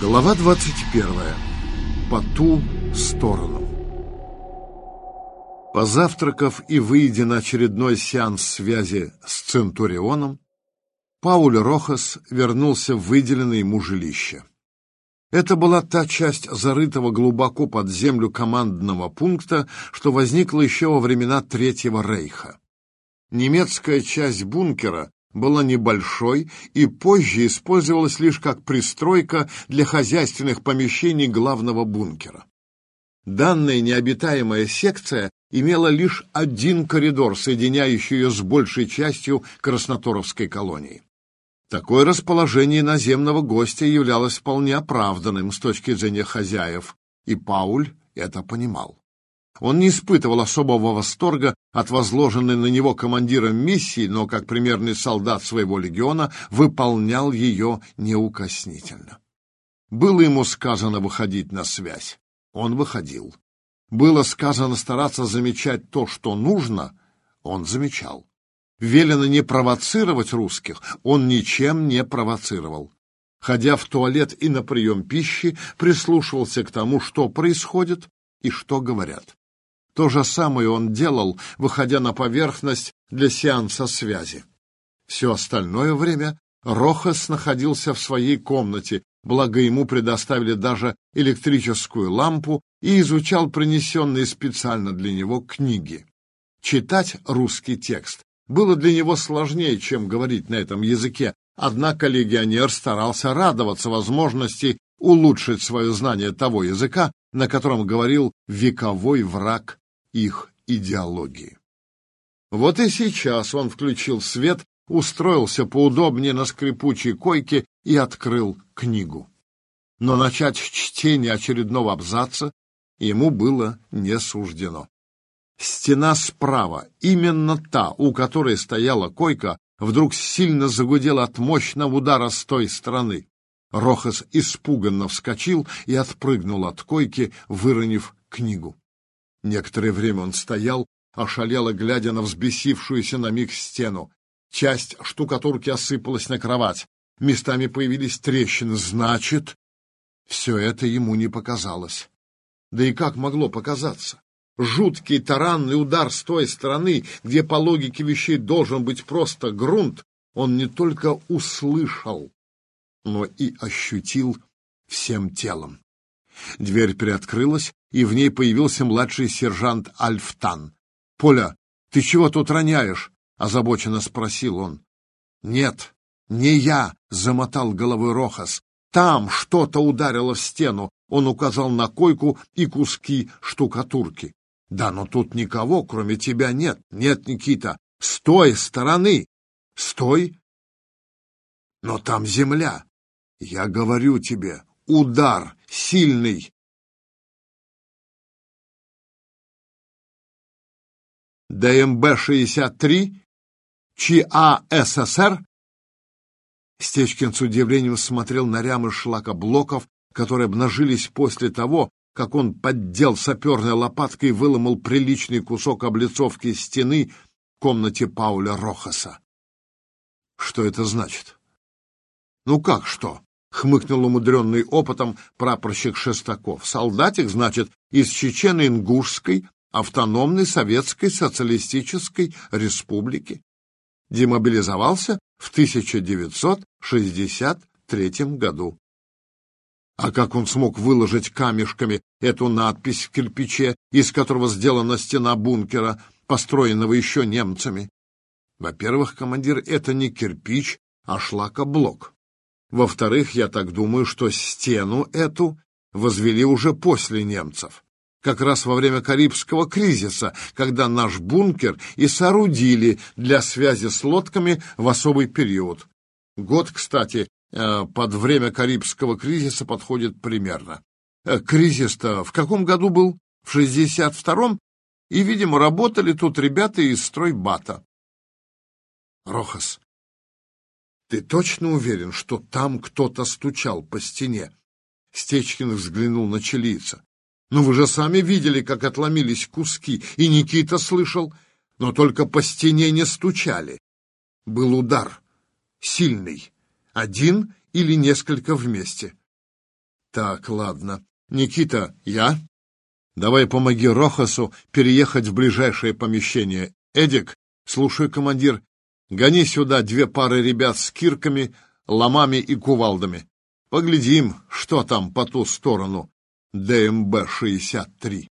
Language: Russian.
Глава 21. По ту сторону. Позавтракав и выйдя на очередной сеанс связи с Центурионом, Пауль Рохас вернулся в выделенное ему жилище. Это была та часть зарытого глубоко под землю командного пункта, что возникла еще во времена Третьего Рейха. Немецкая часть бункера была небольшой и позже использовалась лишь как пристройка для хозяйственных помещений главного бункера. Данная необитаемая секция имела лишь один коридор, соединяющий ее с большей частью Красноторовской колонии. Такое расположение наземного гостя являлось вполне оправданным с точки зрения хозяев, и Пауль это понимал. Он не испытывал особого восторга от возложенной на него командиром миссии, но, как примерный солдат своего легиона, выполнял ее неукоснительно. Было ему сказано выходить на связь. Он выходил. Было сказано стараться замечать то, что нужно. Он замечал. Велено не провоцировать русских. Он ничем не провоцировал. Ходя в туалет и на прием пищи, прислушивался к тому, что происходит и что говорят. То же самое он делал, выходя на поверхность для сеанса связи. Все остальное время Рохас находился в своей комнате, благо ему предоставили даже электрическую лампу и изучал принесенные специально для него книги. Читать русский текст было для него сложнее, чем говорить на этом языке, однако легионер старался радоваться возможности улучшить свое знание того языка, на котором говорил вековой враг их идеологии. Вот и сейчас он включил свет, устроился поудобнее на скрипучей койке и открыл книгу. Но начать чтение очередного абзаца ему было не суждено. Стена справа, именно та, у которой стояла койка, вдруг сильно загудела от мощного удара с той стороны. Рохас испуганно вскочил и отпрыгнул от койки, выронив книгу. Некоторое время он стоял, ошалело глядя на взбесившуюся на миг стену. Часть штукатурки осыпалась на кровать. Местами появились трещины. Значит, все это ему не показалось. Да и как могло показаться? Жуткий таранный удар с той стороны, где по логике вещей должен быть просто грунт, он не только услышал, но и ощутил всем телом. Дверь приоткрылась, и в ней появился младший сержант Альфтан. — Поля, ты чего тут роняешь? — озабоченно спросил он. — Нет, не я, — замотал головой Рохас. Там что-то ударило в стену. Он указал на койку и куски штукатурки. — Да, но тут никого, кроме тебя, нет. Нет, Никита, с той стороны. — Стой. — Но там земля. Я говорю тебе, удар сильный. ДМБ-63, ЧА СССР. Стечкин с удивлением смотрел на рямы шлакоблоков, которые обнажились после того, как он поддел саперной лопаткой и выломал приличный кусок облицовки стены в комнате Пауля Рохаса. Что это значит? Ну как что? Хмыкнул умудренный опытом прапорщик Шестаков. Солдатик, значит, из Чечено-Ингушской автономной Советской Социалистической Республики. Демобилизовался в 1963 году. А как он смог выложить камешками эту надпись в кирпиче, из которого сделана стена бункера, построенного еще немцами? Во-первых, командир, это не кирпич, а шлакоблок. Во-вторых, я так думаю, что стену эту возвели уже после немцев, как раз во время Карибского кризиса, когда наш бункер и соорудили для связи с лодками в особый период. Год, кстати, э, под время Карибского кризиса подходит примерно. Э, кризис-то в каком году был? В 62-м? И, видимо, работали тут ребята из стройбата. Рохас, ты точно уверен, что там кто-то стучал по стене? Стечкин взглянул на чилийца. Ну вы же сами видели, как отломились куски, и Никита слышал, но только по стене не стучали. Был удар, сильный, один или несколько вместе. Так, ладно. Никита, я? Давай помоги Рохасу переехать в ближайшее помещение. Эдик, слушай, командир, гони сюда две пары ребят с кирками, ломами и кувалдами. Поглядим, что там по ту сторону ДМБ-63.